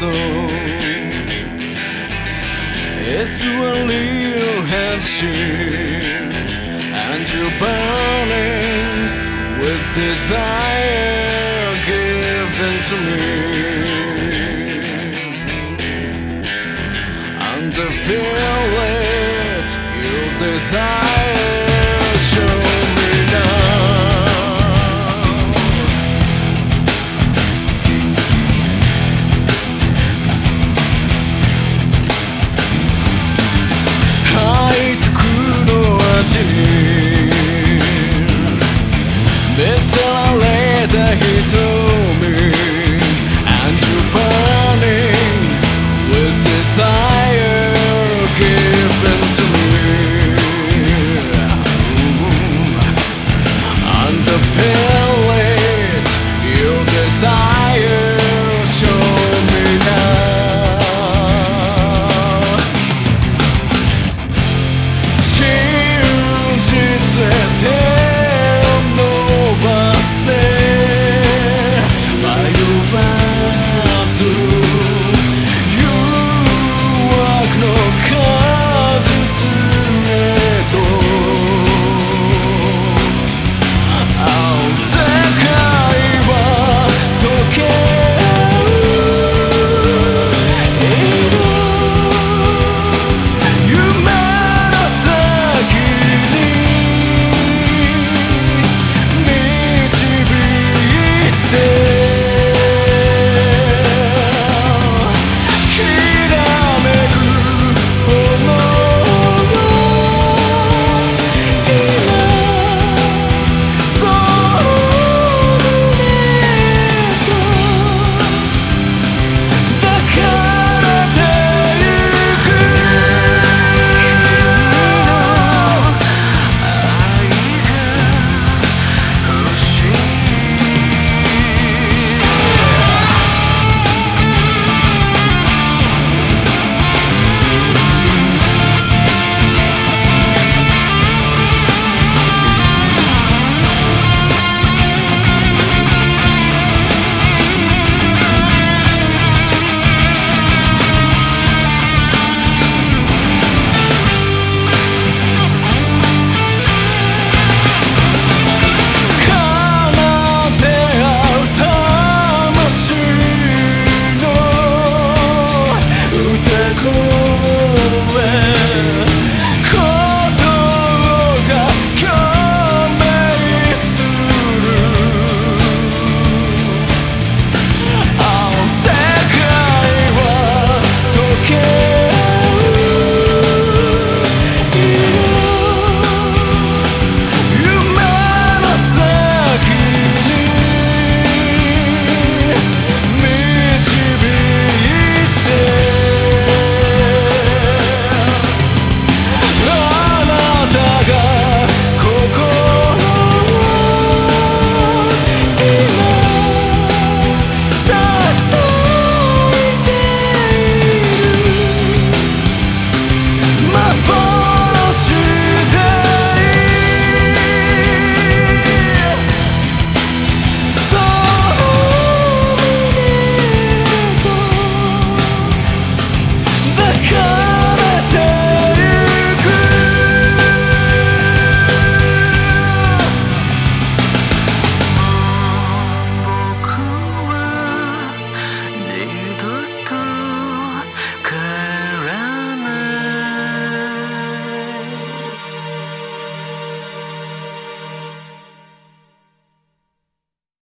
soul. It's a real handshake and you're burning with desire given to me. And I feel it, you desire.